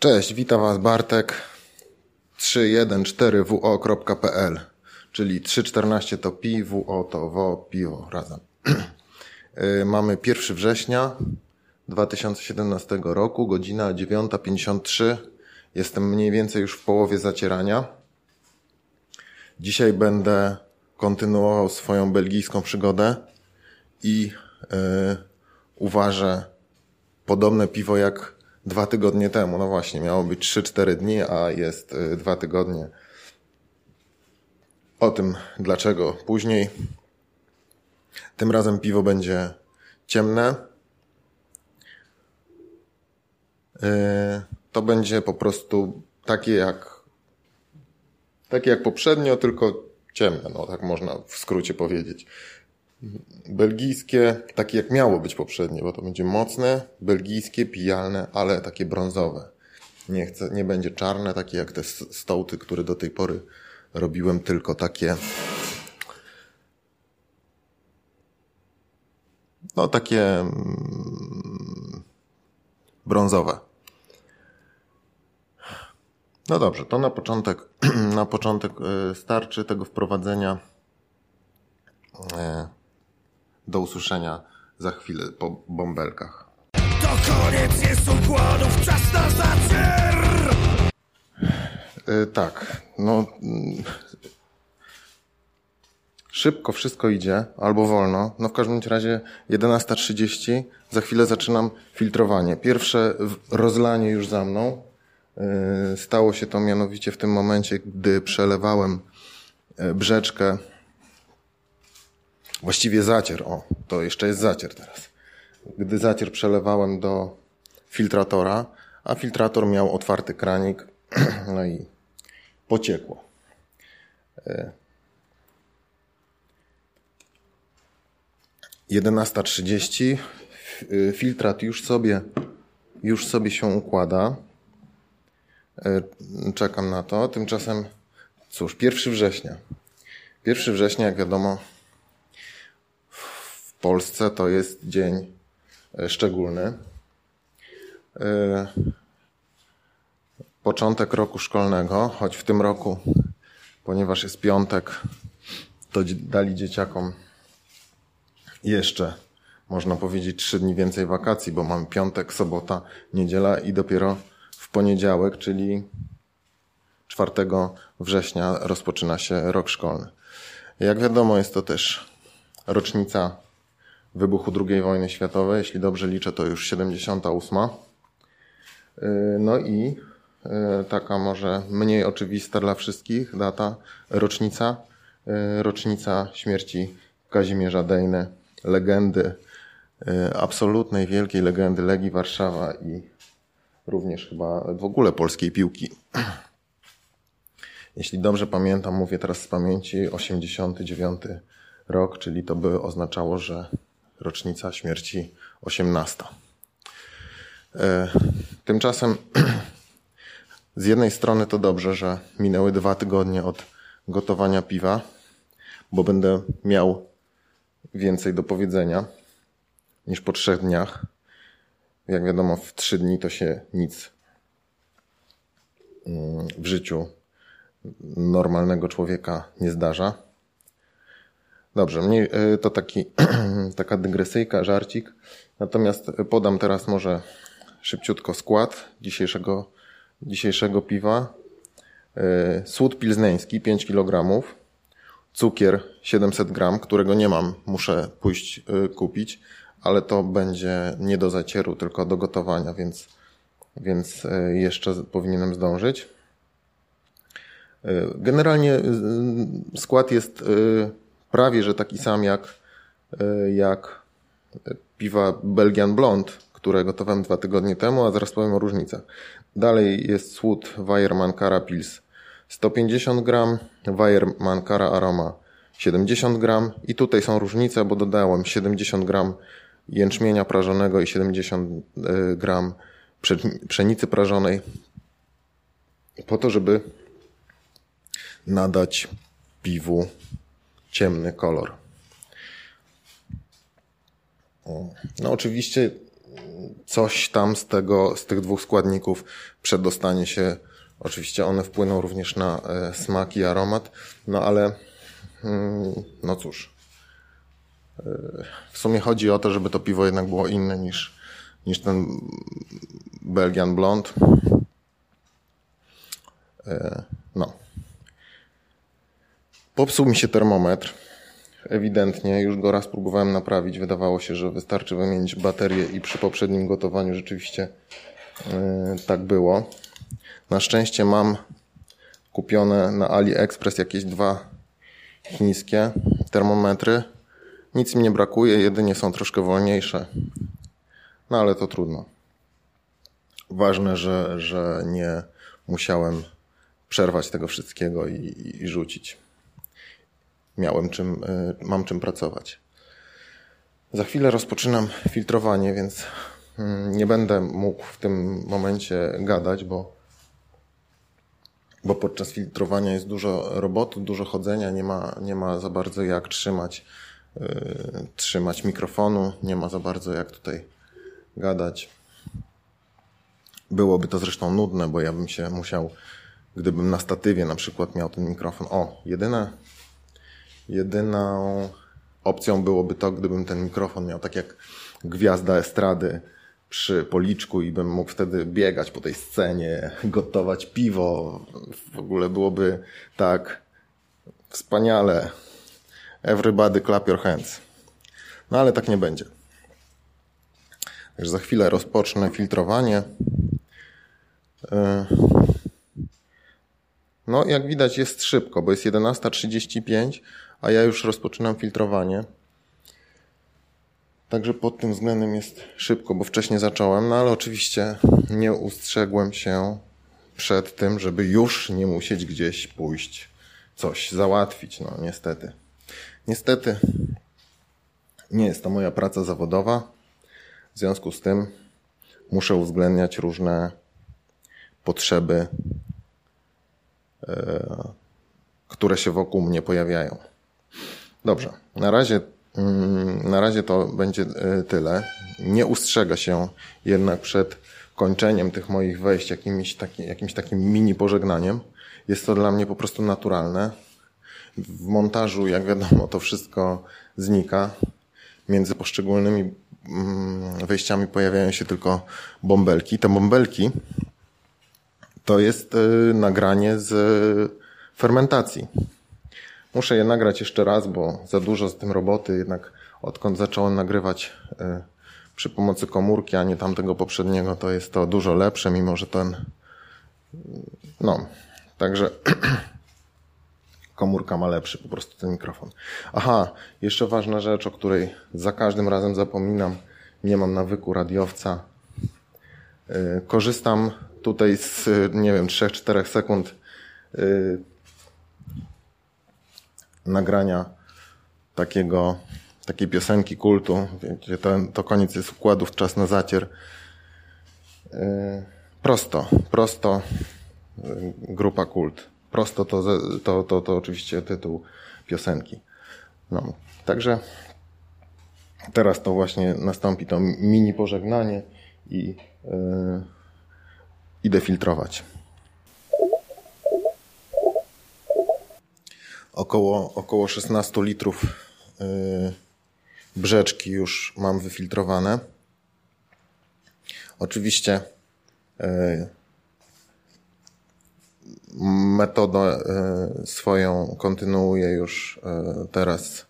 Cześć, witam Was Bartek 314wo.pl czyli 314 to pi, wo to wo, piwo razem. Y, mamy 1 września 2017 roku, godzina 9.53. Jestem mniej więcej już w połowie zacierania. Dzisiaj będę kontynuował swoją belgijską przygodę i yy, uważę podobne piwo jak dwa tygodnie temu. No właśnie, miało być 3-4 dni, a jest y, dwa tygodnie. O tym dlaczego później. Tym razem piwo będzie ciemne. Y, to będzie po prostu takie jak takie jak poprzednio, tylko ciemne, no tak można w skrócie powiedzieć belgijskie, takie jak miało być poprzednie, bo to będzie mocne, belgijskie, pijalne, ale takie brązowe. Nie, chcę, nie będzie czarne, takie jak te stołty, które do tej pory robiłem, tylko takie no takie mm, brązowe. No dobrze, to na początek, na początek e, starczy tego wprowadzenia. E, do usłyszenia za chwilę po bąbelkach. To koniec jest układów, czas na zacier! Yy, tak, no... Yy, szybko wszystko idzie, albo wolno. No w każdym razie 11.30, za chwilę zaczynam filtrowanie. Pierwsze rozlanie już za mną. Yy, stało się to mianowicie w tym momencie, gdy przelewałem y, brzeczkę Właściwie zacier, o, to jeszcze jest zacier teraz. Gdy zacier przelewałem do filtratora, a filtrator miał otwarty kranik, no i pociekło. E, trzydzieści. E, filtrat już sobie, już sobie się układa. E, czekam na to. Tymczasem, cóż, 1 września. 1 września, jak wiadomo, Polsce to jest dzień e, szczególny. E, początek roku szkolnego, choć w tym roku, ponieważ jest piątek, to dali dzieciakom jeszcze, można powiedzieć, trzy dni więcej wakacji, bo mam piątek, sobota, niedziela i dopiero w poniedziałek, czyli 4 września rozpoczyna się rok szkolny. Jak wiadomo, jest to też rocznica wybuchu II wojny światowej. Jeśli dobrze liczę, to już 78. Y, no i y, taka może mniej oczywista dla wszystkich data, rocznica, y, rocznica śmierci Kazimierza Dejny, legendy, absolutnej wielkiej legendy Legii Warszawa i również chyba w ogóle polskiej piłki. Jeśli dobrze pamiętam, mówię teraz z pamięci, 89 rok, czyli to by oznaczało, że rocznica śmierci 18. E, tymczasem z jednej strony to dobrze, że minęły dwa tygodnie od gotowania piwa, bo będę miał więcej do powiedzenia niż po trzech dniach. Jak wiadomo, w trzy dni to się nic mm, w życiu normalnego człowieka nie zdarza. Dobrze, e, to taki, taka dygresyjka, żarcik. Natomiast podam teraz może szybciutko skład dzisiejszego, dzisiejszego piwa. E, słód pilzneński 5 kg, cukier 700 gram, którego nie mam, muszę pójść e, kupić, ale to będzie nie do zacieru, tylko do gotowania, więc, więc jeszcze powinienem zdążyć. Generalnie skład jest prawie że taki sam jak, e, jak piwa Belgian Blond, które gotowałem dwa tygodnie temu, a zaraz powiem o różnicach. Dalej jest słód Weiermann Cara Pils. 150 gram, Weiermann Cara Aroma 70 gram. I tutaj są różnice, bo dodałem 70 gram jęczmienia prażonego i 70 e, gram pszenicy prażonej. Po to, żeby nadać piwu ciemny kolor. No oczywiście coś tam z tego, z tych dwóch składników przedostanie się. Oczywiście one wpłyną również na e, smak i aromat, no ale mm, no cóż. E, w sumie chodzi o to, żeby to piwo jednak było inne niż, niż ten Belgian Blond. E, no. Popsuł mi się termometr. Ewidentnie, już go raz próbowałem naprawić. Wydawało się, że wystarczy wymienić baterię i przy poprzednim gotowaniu rzeczywiście yy, tak było. Na szczęście mam kupione na AliExpress jakieś dwa chińskie termometry. Nic mi nie brakuje, jedynie są troszkę wolniejsze. No ale to trudno. Ważne, że, że nie musiałem przerwać tego wszystkiego i, i rzucić miałem czym, y, mam czym pracować. Za chwilę rozpoczynam filtrowanie, więc mm, nie będę mógł w tym momencie gadać, bo, bo podczas filtrowania jest dużo roboty, dużo chodzenia, nie ma, nie ma za bardzo jak trzymać, yy, trzymać mikrofonu, nie ma za bardzo jak tutaj gadać. Byłoby to zresztą nudne, bo ja bym się musiał, gdybym na statywie na przykład miał ten mikrofon. O, jedyne Jedyną opcją byłoby to, gdybym ten mikrofon miał tak jak gwiazda estrady przy policzku i bym mógł wtedy biegać po tej scenie, gotować piwo. W ogóle byłoby tak wspaniale. Everybody clap your hands. No ale tak nie będzie. Także za chwilę rozpocznę filtrowanie. No, jak widać, jest szybko, bo jest 11.35 a ja już rozpoczynam filtrowanie. Także pod tym względem jest szybko, bo wcześniej zacząłem, no ale oczywiście nie ustrzegłem się przed tym, żeby już nie musieć gdzieś pójść, coś załatwić, no niestety. Niestety nie jest to moja praca zawodowa, w związku z tym muszę uwzględniać różne potrzeby, e, które się wokół mnie pojawiają. Dobrze, na razie, mm, na razie to będzie e, tyle. Nie ustrzega się jednak przed kończeniem tych moich wejść jakimś, taki, jakimś takim mini pożegnaniem. Jest to dla mnie po prostu naturalne. W montażu, jak wiadomo, to wszystko znika. Między poszczególnymi mm, wejściami pojawiają się tylko bąbelki. Te bąbelki to jest e, nagranie z fermentacji. Muszę je nagrać jeszcze raz, bo za dużo z tym roboty, jednak odkąd zacząłem nagrywać y, przy pomocy komórki, a nie tamtego poprzedniego, to jest to dużo lepsze, mimo że ten. No, także komórka ma lepszy po prostu ten mikrofon. Aha, jeszcze ważna rzecz, o której za każdym razem zapominam. Nie mam nawyku radiowca. Y, korzystam tutaj z, nie wiem, 3-4 sekund y, nagrania takiego, takiej piosenki kultu, gdzie to, to koniec jest układów, czas na zacier. Yy, prosto, prosto, yy, grupa kult. Prosto to, to, to, to oczywiście tytuł piosenki. No, także teraz to właśnie nastąpi to mini pożegnanie i yy, idę filtrować. Około, około 16 litrów yy, brzeczki już mam wyfiltrowane. Oczywiście yy, metodę yy, swoją kontynuuję już teraz.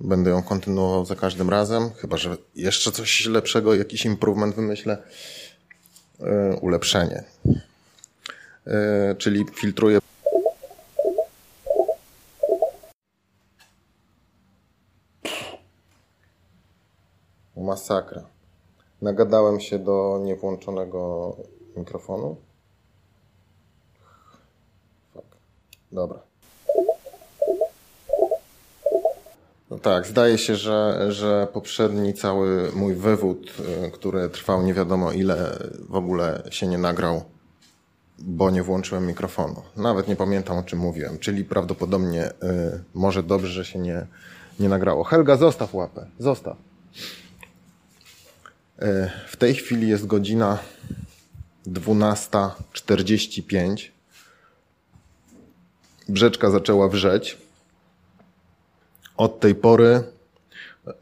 Będę ją kontynuował za każdym razem, chyba że jeszcze coś lepszego, jakiś improvement wymyślę. Ulepszenie. Czyli filtruję Masakra. Nagadałem się do niewłączonego mikrofonu. Fuck. Dobra. No tak, zdaje się, że, że poprzedni cały mój wywód, y, który trwał nie wiadomo ile, w ogóle się nie nagrał, bo nie włączyłem mikrofonu. Nawet nie pamiętam o czym mówiłem, czyli prawdopodobnie y, może dobrze, że się nie, nie nagrało. Helga, zostaw łapę, zostaw. E, w tej chwili jest godzina 12.45. Brzeczka zaczęła wrzeć. Od tej pory e,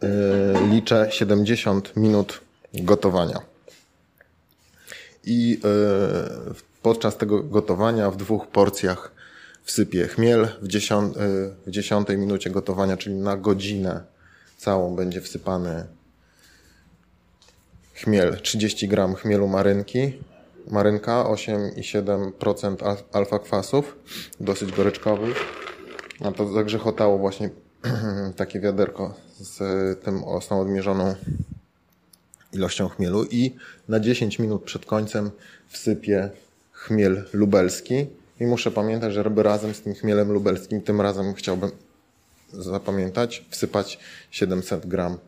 liczę 70 minut gotowania. I e, podczas tego gotowania w dwóch porcjach wsypię chmiel. W, dziesiąt, w dziesiątej minucie gotowania, czyli na godzinę całą będzie wsypany chmiel. 30 gram chmielu marynki. Marynka 8,7% alfa kwasów, dosyć goryczkowy. A to zagrzechotało właśnie takie wiaderko z tym osną odmierzoną ilością chmielu i na 10 minut przed końcem wsypię chmiel lubelski i muszę pamiętać, że razem z tym chmielem lubelskim, tym razem chciałbym zapamiętać, wsypać 700 gram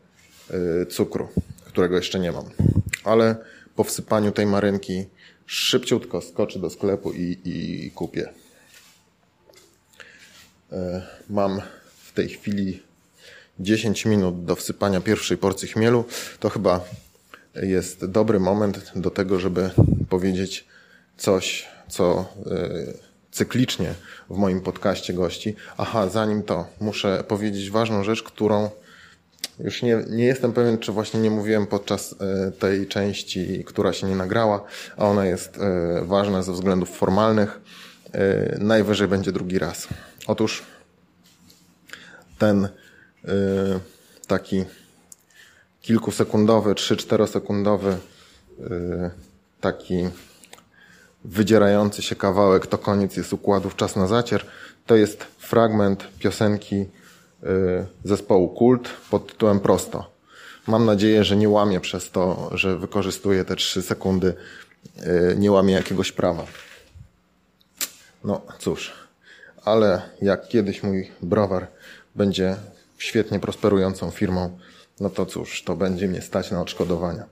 y, cukru, którego jeszcze nie mam. Ale po wsypaniu tej marynki szybciutko skoczy do sklepu i, i kupię. Y, mam w tej chwili 10 minut do wsypania pierwszej porcji chmielu. To chyba jest dobry moment do tego, żeby powiedzieć coś, co y, cyklicznie w moim podcaście gości. Aha, zanim to, muszę powiedzieć ważną rzecz, którą już nie, nie jestem pewien, czy właśnie nie mówiłem podczas y, tej części, która się nie nagrała, a ona jest y, ważna ze względów formalnych. Najwyżej będzie drugi raz. Otóż ten taki kilkusekundowy, 3-4 sekundowy taki wydzierający się kawałek to koniec jest układów Czas na zacier. To jest fragment piosenki zespołu Kult pod tytułem Prosto. Mam nadzieję, że nie łamie przez to, że wykorzystuję te trzy sekundy, y, nie łamie jakiegoś prawa. No cóż, ale jak kiedyś mój browar będzie świetnie prosperującą firmą, no to cóż, to będzie mnie stać na odszkodowania.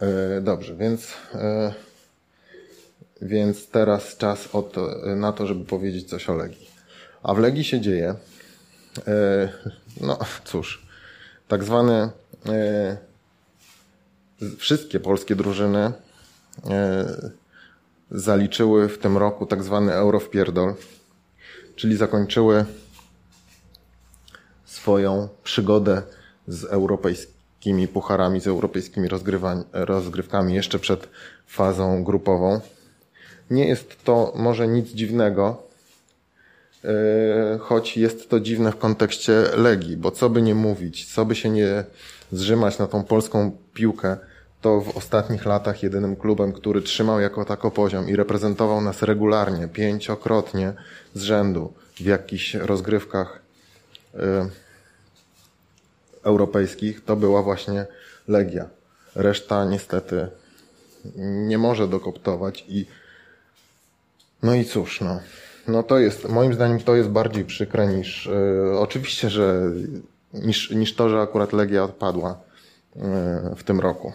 E, dobrze, więc, więc teraz czas na to, żeby powiedzieć coś o Legii. A w Legii się dzieje, e, no cóż, tak zwane wszystkie polskie drużyny zaliczyły w tym roku tak zwany euro w pierdol, czyli zakończyły swoją przygodę z europejskim europejskimi pucharami, z europejskimi rozgrywkami jeszcze przed fazą grupową. Nie jest to może nic dziwnego, e, choć jest to dziwne w kontekście Legii, bo co by nie mówić, co by się nie zrzymać na tą polską piłkę, to w ostatnich latach jedynym klubem, który trzymał jako tako poziom i reprezentował nas regularnie, pięciokrotnie z rzędu w jakichś rozgrywkach e, europejskich to była właśnie Legia. Reszta niestety nie może dokoptować i no i cóż, no. No to jest, moim zdaniem to jest bardziej przykre niż, yy, oczywiście, że niż, niż to, że akurat Legia odpadła yy, w tym roku.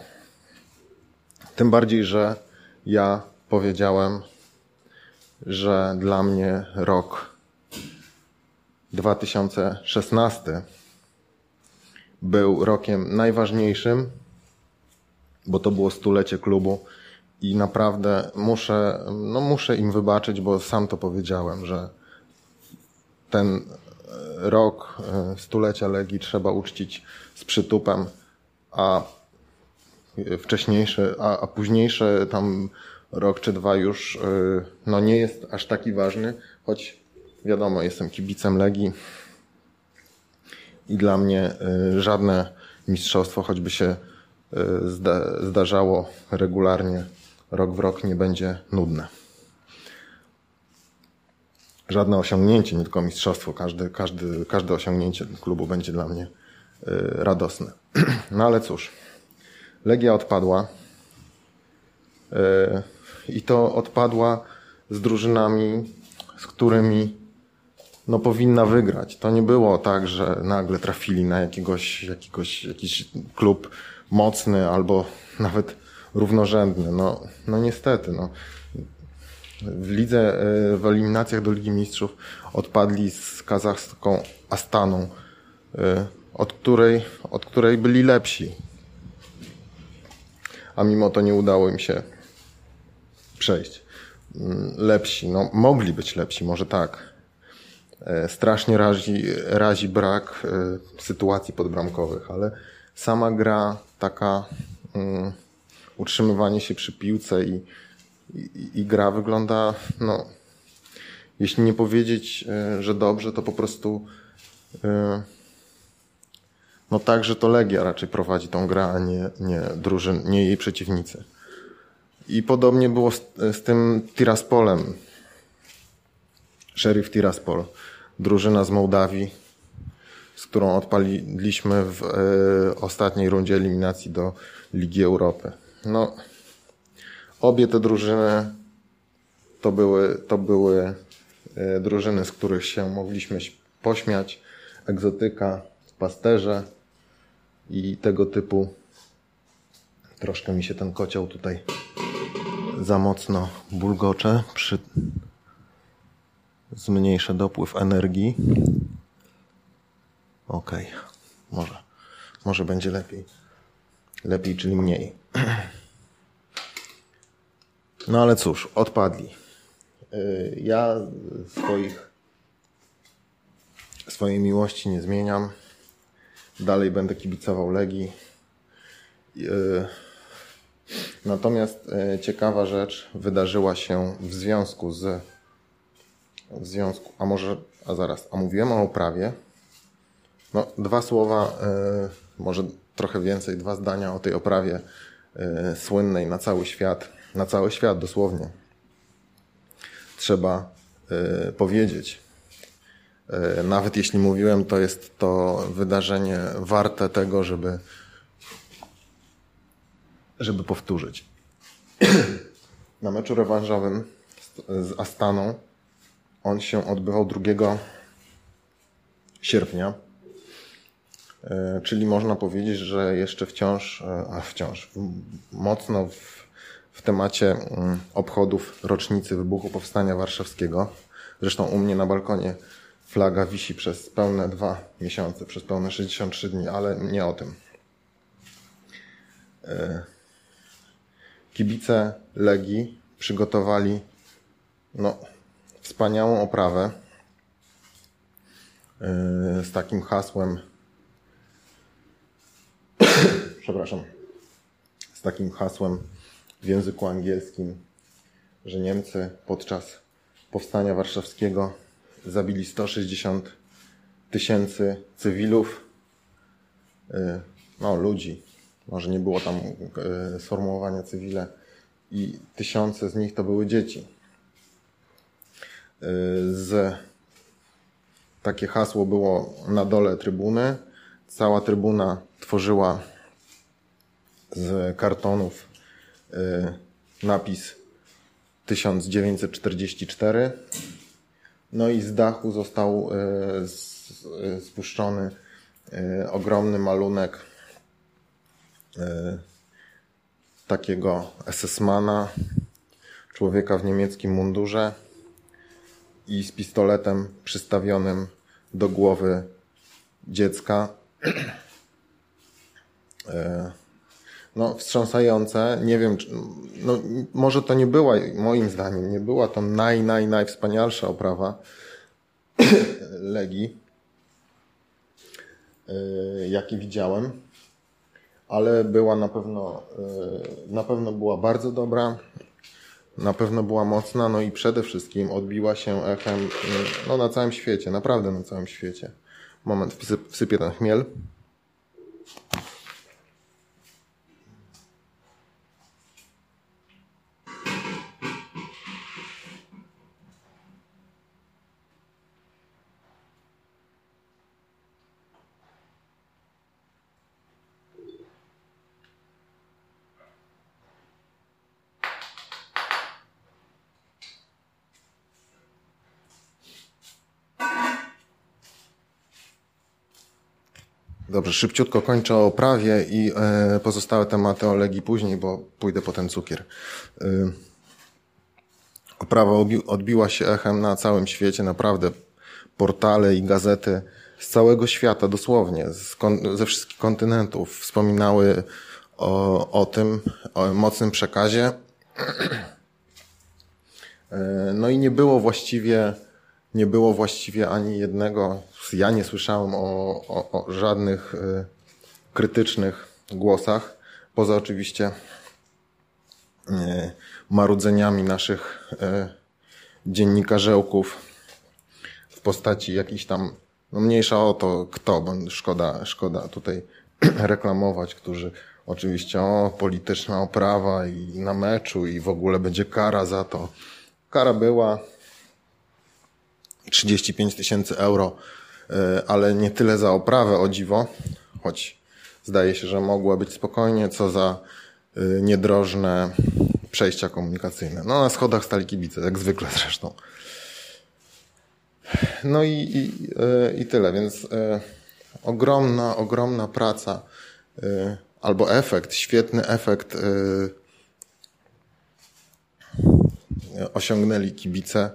Tym bardziej, że ja powiedziałem, że dla mnie rok 2016 był rokiem najważniejszym, bo to było stulecie klubu i naprawdę muszę, no muszę im wybaczyć, bo sam to powiedziałem, że ten rok e, stulecia Legii trzeba uczcić z przytupem, a wcześniejszy, a, a późniejszy tam rok czy dwa już e, no nie jest aż taki ważny, choć wiadomo, jestem kibicem Legii, i dla mnie żadne mistrzostwo, choćby się zda zdarzało regularnie, rok w rok, nie będzie nudne. Żadne osiągnięcie, nie tylko mistrzostwo, każde, każdy, każde osiągnięcie klubu będzie dla mnie y, radosne. No ale cóż, Legia odpadła i to odpadła z drużynami, z którymi no powinna wygrać. To nie było tak, że nagle trafili na jakiegoś, jakiegoś, jakiś klub mocny albo nawet równorzędny. No, no niestety, no. W lidze, e, w eliminacjach do Ligi Mistrzów odpadli z kazachską Astaną. E, od której, od której byli lepsi. A mimo to nie udało im się przejść. Mm, lepsi, no mogli być lepsi, może tak. E, strasznie razi, razi brak sytuacji podbramkowych, ale sama gra, taka um, utrzymywanie się przy piłce i, i, i gra wygląda, no, jeśli nie powiedzieć, e, że dobrze, to po prostu no tak, że to Legia raczej prowadzi tą grę, a nie, nie, drużyn, nie jej przeciwnicy. I podobnie było z, z tym Tiraspolem. Sheriff Tiraspol, drużyna z Mołdawii, z którą odpaliliśmy w e, ostatniej rundzie eliminacji do Ligi Europy. No, obie te drużyny to były, to były e, drużyny, z których się mogliśmy pośmiać. Egzotyka, pasterze i tego typu. Troszkę mi się ten kocioł tutaj za mocno bulgocze. Przy... Zmniejszę dopływ energii. Ok, może, może będzie lepiej. Lepiej, czyli mniej. No ale cóż, odpadli. Y, ja swoich, swojej miłości nie zmieniam. Dalej będę kibicował Legii. Y, Natomiast e, ciekawa rzecz wydarzyła się w związku z w związku, a może, a zaraz, a mówiłem o oprawie. No, dwa słowa, może trochę więcej, dwa zdania o tej oprawie słynnej na cały świat, na cały świat dosłownie. Trzeba powiedzieć. Nawet jeśli mówiłem, to jest to wydarzenie warte tego, żeby żeby powtórzyć. Na meczu rewanżowym z Astaną on się odbywał 2 sierpnia, e, czyli można powiedzieć, że jeszcze wciąż, e, a wciąż mocno w, w temacie mm, obchodów rocznicy wybuchu Powstania Warszawskiego. Zresztą u mnie na balkonie flaga wisi przez pełne dwa miesiące, przez pełne 63 dni, ale nie o tym. E, kibice Legii przygotowali no, wspaniałą oprawę z takim hasłem przepraszam z takim hasłem w języku angielskim, że Niemcy podczas powstania warszawskiego zabili 160 tysięcy cywilów, yy, no ludzi, może nie było tam e, sformułowania cywile i tysiące z nich to były dzieci. E, z takie hasło było na dole trybuny. Cała trybuna tworzyła z kartonów e, napis 1944. No i z dachu został spuszczony ogromny malunek takiego SS-mana, człowieka w niemieckim mundurze i z pistoletem przystawionym do głowy dziecka. No, wstrząsające. Nie wiem, czy, no, może to nie była, moim zdaniem, nie była to naj, naj, najwspanialsza oprawa Legii, e, jaki widziałem ale była na pewno, e, na pewno była bardzo dobra, na pewno była mocna, no i przede wszystkim odbiła się echem no, na całym świecie, naprawdę na całym świecie. Moment, wsypię ten chmiel. Dobrze, szybciutko kończę o prawie i e, pozostałe tematy o Legii później, bo pójdę po ten cukier. E, oprawa odbiła się echem na całym świecie, naprawdę portale i gazety z całego świata, dosłownie, z, ze wszystkich kontynentów wspominały o, o tym, o mocnym przekazie. E, no i nie było właściwie, nie było właściwie ani jednego, ja nie słyszałem o, o, o żadnych e, krytycznych głosach, poza oczywiście e, marudzeniami naszych dziennikarzełków w postaci jakichś tam, no mniejsza o to kto, bo szkoda, szkoda tutaj reklamować, którzy oczywiście o polityczna oprawa i na meczu i w ogóle będzie kara za to. Kara była 35 tysięcy euro, e, ale nie tyle za oprawę, o dziwo, choć zdaje się, że mogła być spokojnie, co za e, niedrożne przejścia komunikacyjne. No na schodach stali kibice, jak zwykle zresztą. No i, i, e, i tyle, więc ogromna, ogromna praca albo efekt, świetny efekt osiągnęli kibice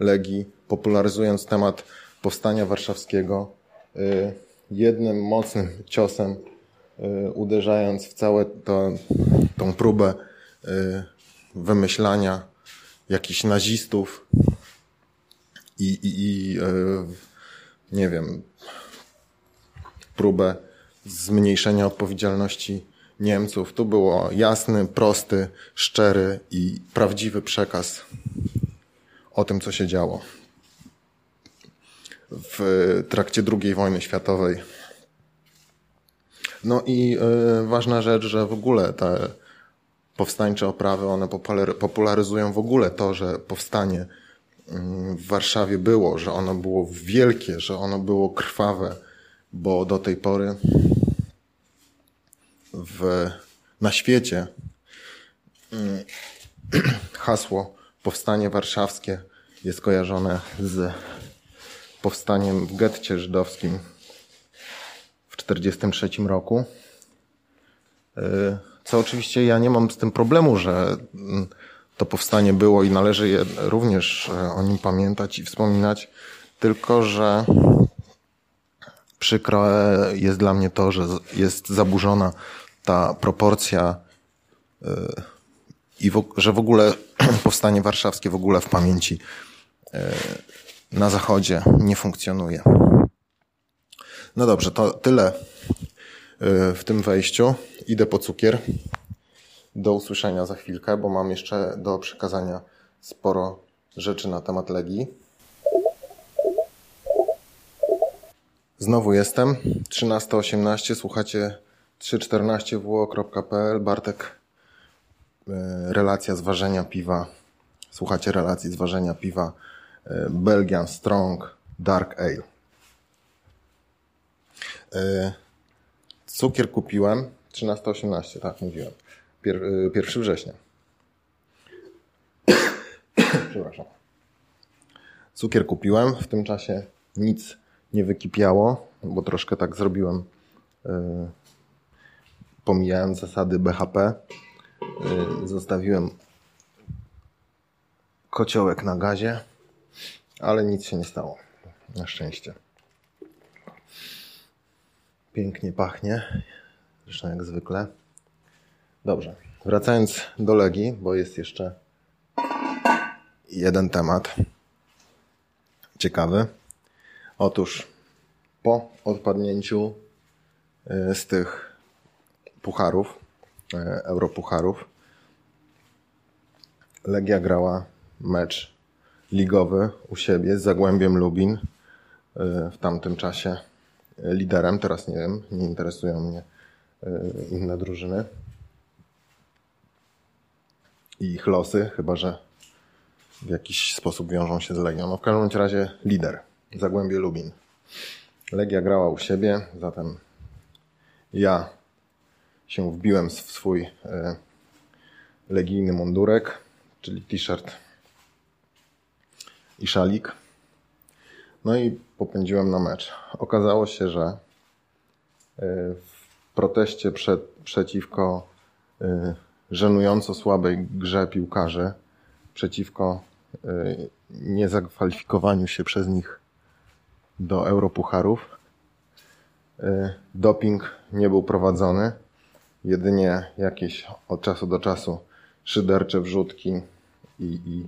Legii, popularyzując temat powstania warszawskiego, y, jednym mocnym ciosem, y, uderzając w całą tą próbę y, wymyślania jakichś nazistów i, i, i nie wiem, próbę zmniejszenia odpowiedzialności Niemców. Tu było jasny, prosty, szczery i prawdziwy przekaz o tym, co się działo w trakcie II wojny światowej. No i y, ważna rzecz, że w ogóle te powstańcze oprawy, one popularyzują w ogóle to, że powstanie mm, w Warszawie było, że ono było wielkie, że ono było krwawe, bo do tej pory w, na świecie mm, hasło powstanie warszawskie jest kojarzone z powstaniem w getcie żydowskim w 1943 roku. Y, co oczywiście ja nie mam z tym problemu, że mm, to powstanie było i należy je również e, o nim pamiętać i wspominać, tylko że przykre jest dla mnie to, że jest zaburzona ta proporcja i w, że w ogóle powstanie warszawskie w ogóle w pamięci na zachodzie nie funkcjonuje. No dobrze, to tyle y, w tym wejściu. Idę po cukier. Do usłyszenia za chwilkę, bo mam jeszcze do przekazania sporo rzeczy na temat Legii. Znowu jestem. 13.18. Słuchacie 314wo.pl Bartek e, relacja z ważenia piwa. Słuchacie relacji z ważenia piwa Belgian Strong Dark Ale. E, cukier kupiłem 13.18, tak mówiłem. 1 września. Przepraszam. Cukier kupiłem, w tym czasie nic nie wykipiało, bo troszkę tak zrobiłem pomijając zasady BHP, zostawiłem kociołek na gazie, ale nic się nie stało. Na szczęście. Pięknie pachnie, zresztą jak zwykle. Dobrze, wracając do Legii, bo jest jeszcze jeden temat ciekawy. Otóż po odpadnięciu y, z tych pucharów, e, europucharów. Legia grała mecz ligowy u siebie z Zagłębiem Lubin e, w tamtym czasie liderem. Teraz nie wiem, nie interesują mnie e, inne drużyny i ich losy, chyba że w jakiś sposób wiążą się z Legią. No w każdym razie lider, Zagłębie Lubin. Legia grała u siebie, zatem ja się wbiłem w swój e, legijny mundurek, czyli t-shirt i szalik. No i popędziłem na mecz. Okazało się, że e, w proteście przed, przeciwko e, żenująco słabej grze piłkarzy, przeciwko niezakwalifikowaniu się przez nich do europucharów, y, doping nie był prowadzony. Jedynie jakieś od czasu do czasu szydercze wrzutki i, i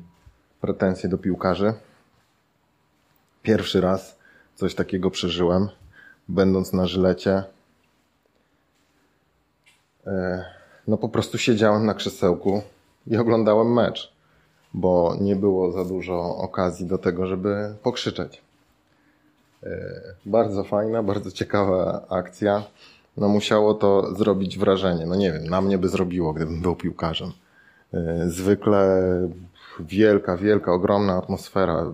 pretensje do piłkarzy. Pierwszy raz coś takiego przeżyłem, będąc na żylecie. E, no po prostu siedziałem na krzesełku i oglądałem mecz, bo nie było za dużo okazji do tego, żeby pokrzyczeć. E, bardzo fajna, bardzo ciekawa akcja. No musiało to zrobić wrażenie. No nie wiem, na mnie by zrobiło, gdybym był piłkarzem. E, zwykle wielka, wielka, ogromna atmosfera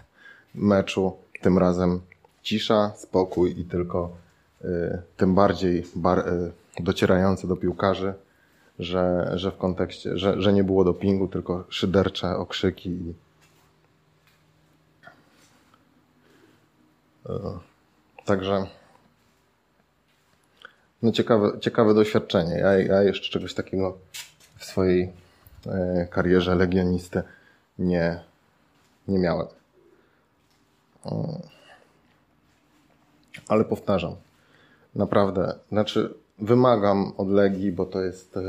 meczu. Tym razem cisza, spokój i tylko y, tym bardziej bar, y, docierające do piłkarzy, że, że w kontekście, że, że nie było dopingu, tylko szydercze okrzyki. I, y, także no ciekawe, ciekawe doświadczenie. Ja, ja jeszcze czegoś takiego w swojej karierze legionisty nie, nie miałem. Ale powtarzam, naprawdę, znaczy wymagam od Legii, bo to jest e,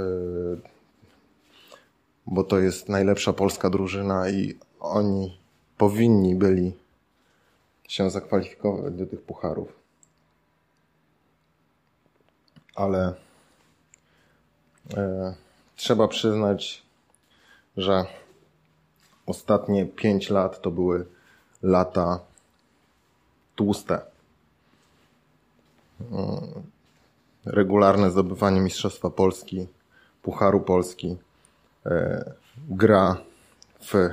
bo to jest najlepsza polska drużyna i oni powinni byli się zakwalifikować do tych pucharów. Ale e, trzeba przyznać, że ostatnie pięć lat to były lata tłuste. Mm, regularne zdobywanie Mistrzostwa Polski, Pucharu Polski, e, gra w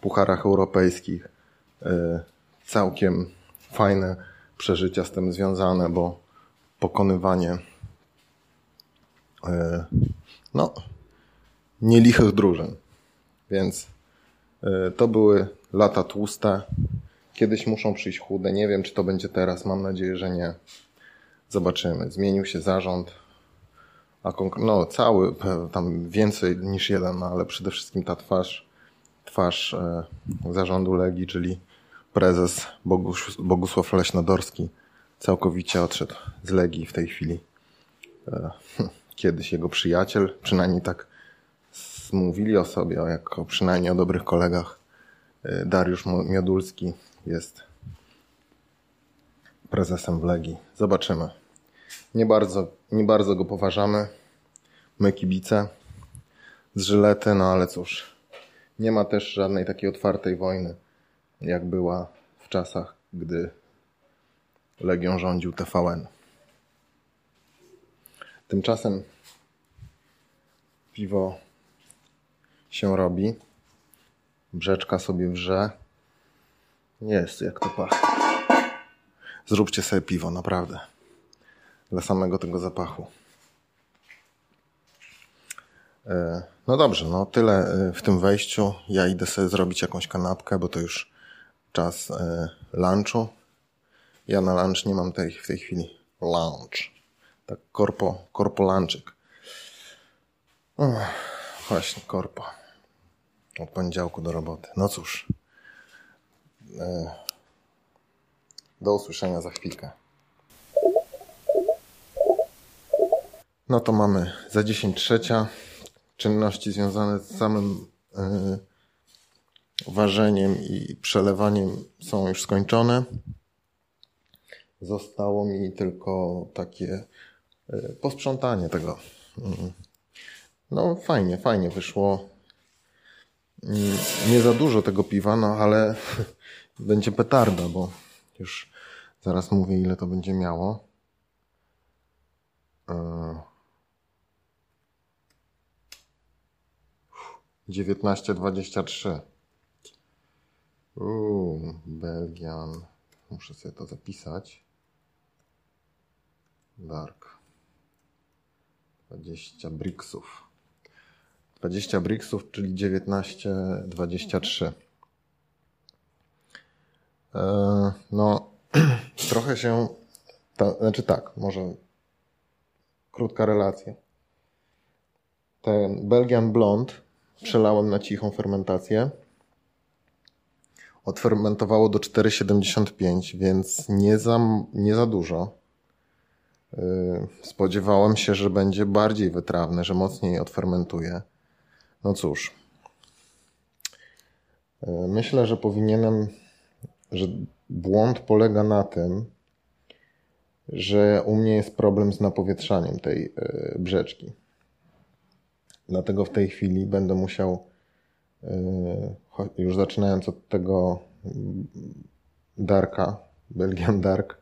Pucharach Europejskich, e, całkiem fajne przeżycia z tym związane, bo pokonywanie e, no, nielichych drużyn. Więc to były lata tłuste. Kiedyś muszą przyjść chude. Nie wiem, czy to będzie teraz. Mam nadzieję, że nie. Zobaczymy. Zmienił się zarząd. A no, cały, tam więcej niż jeden, no, ale przede wszystkim ta twarz, twarz e, zarządu Legii, czyli prezes Bogus, Bogusław Leśnodorski, całkowicie odszedł z Legii w tej chwili. E, kiedyś jego przyjaciel, przynajmniej tak mówili o sobie, jako przynajmniej o dobrych kolegach. E, Dariusz Miodulski jest prezesem w Legii. Zobaczymy. Nie bardzo, nie bardzo go poważamy. My kibice z Żylety, no ale cóż. Nie ma też żadnej takiej otwartej wojny, jak była w czasach, gdy Legią rządził TVN. Tymczasem piwo się robi. Brzeczka sobie wrze. Jest, jak to pachnie. Zróbcie sobie piwo, naprawdę. Dla samego tego zapachu. E, no dobrze, no tyle e, w tym wejściu. Ja idę sobie zrobić jakąś kanapkę, bo to już czas e, lunchu. Ja na lunch nie mam tej, w tej chwili lunch. Tak korpo, korpo lunchik. Właśnie, korpo. Od poniedziałku do roboty. No cóż. E, do usłyszenia za chwilkę. No to mamy za 10 trzecia. Czynności związane z samym yy, ważeniem i przelewaniem są już skończone. Zostało mi tylko takie yy, posprzątanie tego. No fajnie, fajnie wyszło. Nie za dużo tego piwa, no ale będzie petarda, bo już zaraz mówię, ile to będzie miało. E, dziewiętnaście dwadzieścia trzy. Uuu, Belgian. Muszę sobie to zapisać. Dark. 20 bricksów. 20 bricksów, czyli 19,23. E, no, trochę się, ta, znaczy tak, może krótka relacja. Ten Belgian Blond przelałem na cichą fermentację. Odfermentowało do 4,75, więc nie za, nie za dużo. Spodziewałem się, że będzie bardziej wytrawny, że mocniej odfermentuje. No cóż. Myślę, że powinienem, że błąd polega na tym, że u mnie jest problem z napowietrzaniem tej brzeczki. Dlatego w tej chwili będę musiał, już zaczynając od tego Darka, Belgian Dark,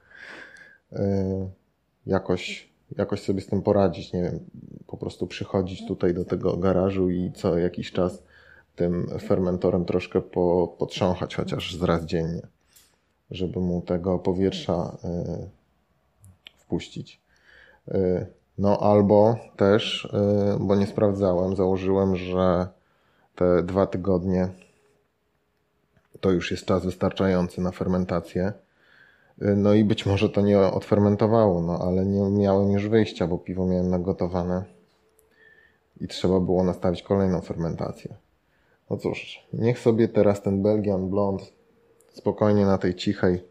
jakoś, jakoś sobie z tym poradzić. Nie wiem, po prostu przychodzić tutaj do tego garażu i co jakiś czas tym fermentorem troszkę po, potrząchać, chociaż raz dziennie, żeby mu tego powietrza y, wpuścić. Y, no albo też, y, bo nie sprawdzałem, założyłem, że te dwa tygodnie to już jest czas wystarczający na fermentację no i być może to nie odfermentowało, no ale nie miałem już wyjścia, bo piwo miałem nagotowane i trzeba było nastawić kolejną fermentację. No cóż, niech sobie teraz ten Belgian Blond spokojnie na tej cichej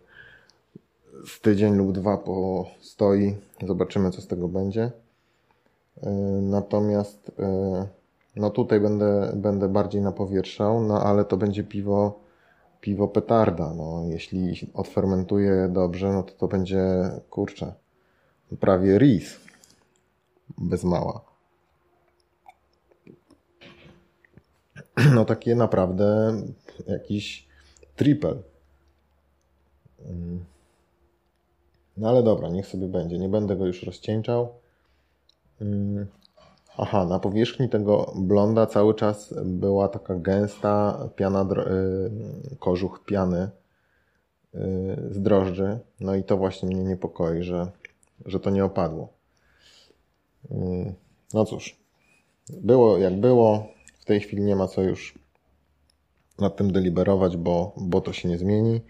z tydzień lub dwa postoi. Zobaczymy, co z tego będzie. E, natomiast e, no tutaj będę, będę bardziej napowietrzał, no ale to będzie piwo piwo petarda. No, jeśli odfermentuje dobrze, no to to będzie, kurczę, prawie ris. Bez mała. No takie naprawdę jakiś triple. Mm. No ale dobra, niech sobie będzie. Nie będę go już rozcieńczał. Aha, na powierzchni tego blonda cały czas była taka gęsta piana, y, kożuch piany y, z drożdży. No i to właśnie mnie niepokoi, że, że to nie opadło. Y, no cóż, było jak było. W tej chwili nie ma co już nad tym deliberować, bo, bo to się nie zmieni.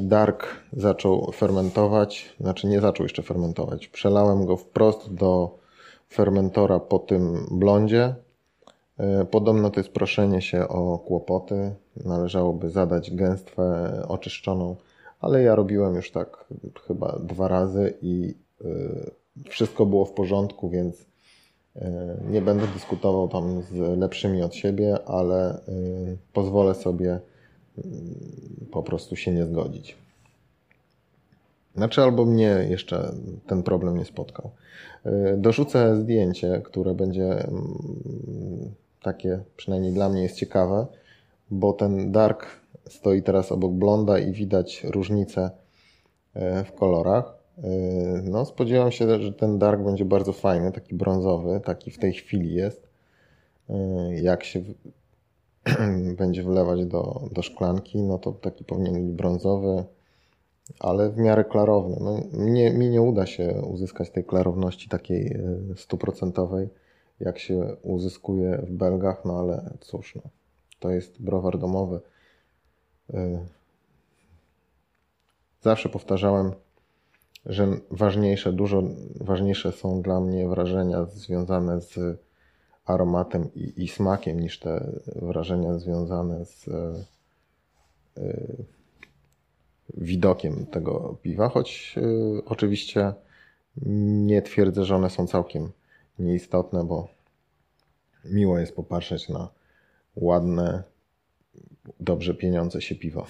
Dark zaczął fermentować, znaczy nie zaczął jeszcze fermentować. Przelałem go wprost do fermentora po tym blondzie. E, podobno to jest proszenie się o kłopoty. Należałoby zadać gęstwę oczyszczoną, ale ja robiłem już tak chyba dwa razy i e, wszystko było w porządku, więc e, nie będę dyskutował tam z lepszymi od siebie, ale pozwolę sobie mm, po prostu się nie zgodzić. Znaczy, albo mnie jeszcze ten problem nie spotkał. Y, dorzucę zdjęcie, które będzie mm, takie, przynajmniej dla mnie jest ciekawe, bo ten dark stoi teraz obok blonda i widać różnicę y, w kolorach. Y, no, spodziewam się, że ten dark będzie bardzo fajny, taki brązowy, taki w tej chwili jest. Jak się będzie wlewać do, do szklanki, no to taki powinien być brązowy, ale w miarę klarowny. No, mnie, mi nie uda się uzyskać tej klarowności takiej e, stuprocentowej, jak się uzyskuje w Belgach, no ale cóż, no, to jest browar domowy. E, zawsze powtarzałem, że ważniejsze, dużo ważniejsze są dla mnie wrażenia związane z aromatem i, i smakiem niż te wrażenia związane z y, widokiem tego piwa, choć y, oczywiście nie twierdzę, że one są całkiem nieistotne, bo miło jest popatrzeć na ładne, dobrze pieniądze się piwo.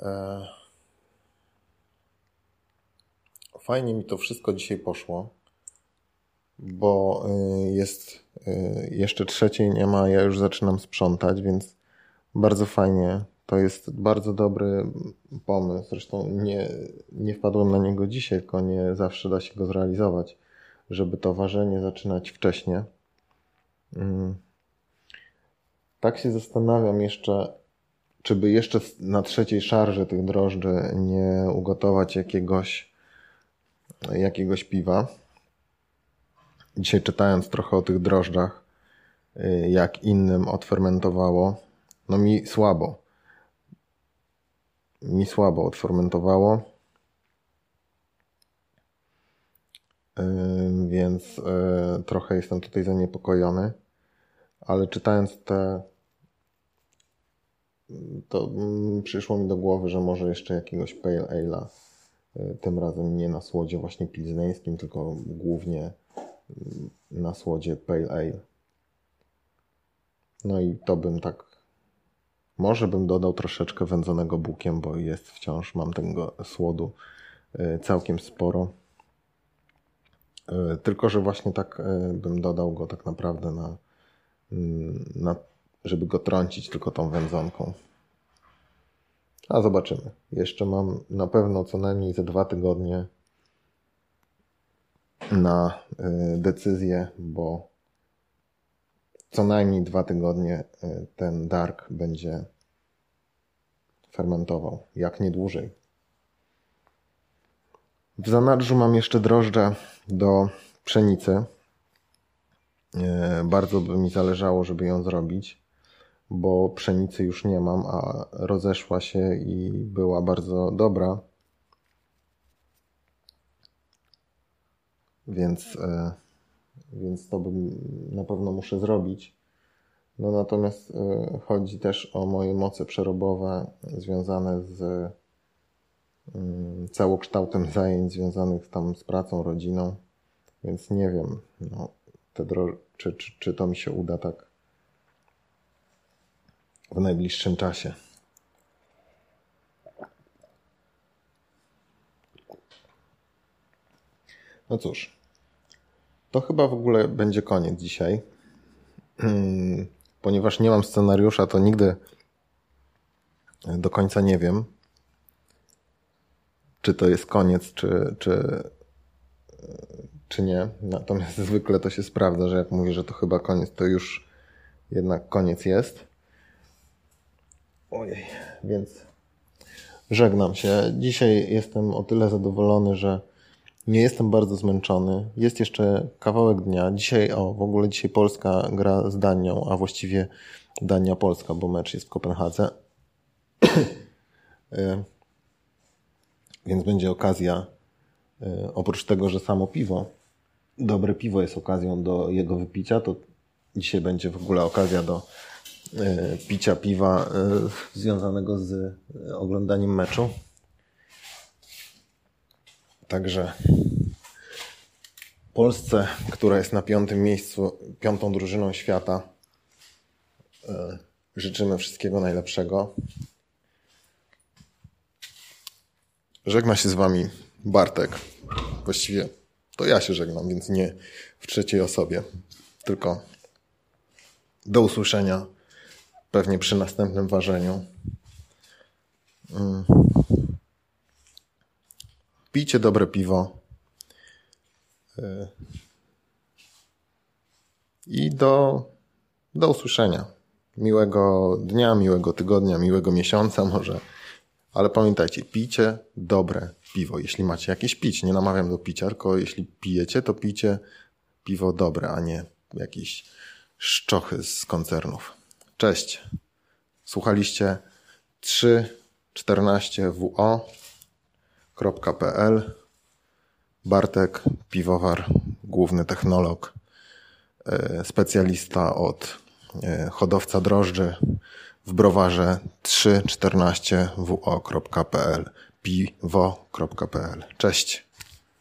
E, fajnie mi to wszystko dzisiaj poszło, bo y, jest y, jeszcze trzeciej nie ma, ja już zaczynam sprzątać, więc bardzo fajnie. To jest bardzo dobry pomysł. Zresztą nie, nie wpadłem na niego dzisiaj, tylko nie zawsze da się go zrealizować, żeby to ważenie zaczynać wcześniej. Mm. Tak się zastanawiam jeszcze, czy by jeszcze na trzeciej szarży tych drożdży nie ugotować jakiegoś, jakiegoś piwa. Dzisiaj czytając trochę o tych drożdżach, y, jak innym odfermentowało, no mi słabo. Mi słabo odfermentowało. Więc e, trochę jestem tutaj zaniepokojony, ale czytając te to mm, przyszło mi do głowy, że może jeszcze jakiegoś Pale Ale'a, y, tym razem nie na słodzie właśnie pilzneńskim, tylko głównie y, na słodzie Pale Ale. No i to bym tak, może bym dodał troszeczkę wędzonego bukiem, bo jest wciąż, mam tego słodu y, całkiem sporo. Tylko, że właśnie tak bym dodał go tak naprawdę na, mm, na żeby go trącić tylko tą wędzonką. A zobaczymy. Jeszcze mam na pewno co najmniej ze dwa tygodnie na y, decyzję, bo co najmniej dwa tygodnie y, ten dark będzie fermentował, jak nie dłużej. W zanadrzu mam jeszcze drożdże do pszenicy. Y, bardzo by mi zależało, żeby ją zrobić bo pszenicy już nie mam, a rozeszła się i była bardzo dobra. Więc, e, więc to bym na pewno muszę zrobić. No natomiast e, chodzi też o moje moce przerobowe związane z mm, całokształtem zajęć związanych tam z pracą, rodziną. Więc nie wiem, no, czy, czy, czy to mi się uda tak w najbliższym czasie. No cóż, to chyba w ogóle będzie koniec dzisiaj. Ponieważ nie mam scenariusza, to nigdy do końca nie wiem, czy to jest koniec, czy, czy, czy nie. Natomiast zwykle to się sprawdza, że jak mówię, że to chyba koniec, to już jednak koniec jest. Ojej, więc żegnam się. Dzisiaj jestem o tyle zadowolony, że nie jestem bardzo zmęczony. Jest jeszcze kawałek dnia. Dzisiaj, o, w ogóle dzisiaj Polska gra z Danią, a właściwie Dania-Polska, bo mecz jest w Kopenhadze. E, więc będzie okazja, e, oprócz tego, że samo piwo, dobre piwo jest okazją do jego wypicia, to dzisiaj będzie w ogóle okazja do E, picia piwa związanego z oglądaniem meczu. Także Polsce, która jest na piątym miejscu, piątą drużyną świata, e, życzymy wszystkiego najlepszego. Żegna się z Wami Bartek. Właściwie to ja się żegnam, więc nie w trzeciej osobie, tylko do usłyszenia Pewnie przy następnym ważeniu. Pijcie dobre piwo. Y. I do, do usłyszenia. Miłego dnia, miłego tygodnia, miłego miesiąca może. Ale pamiętajcie, pijcie dobre piwo. Jeśli macie jakieś pić, nie namawiam do picia, tylko jeśli pijecie, to pijcie piwo dobre, a nie jakieś szczochy z koncernów. Cześć. Słuchaliście 314wo.pl Bartek Piwowar, główny technolog, e, specjalista od e, hodowca drożdży w browarze 314wo.pl piwo.pl. Cześć.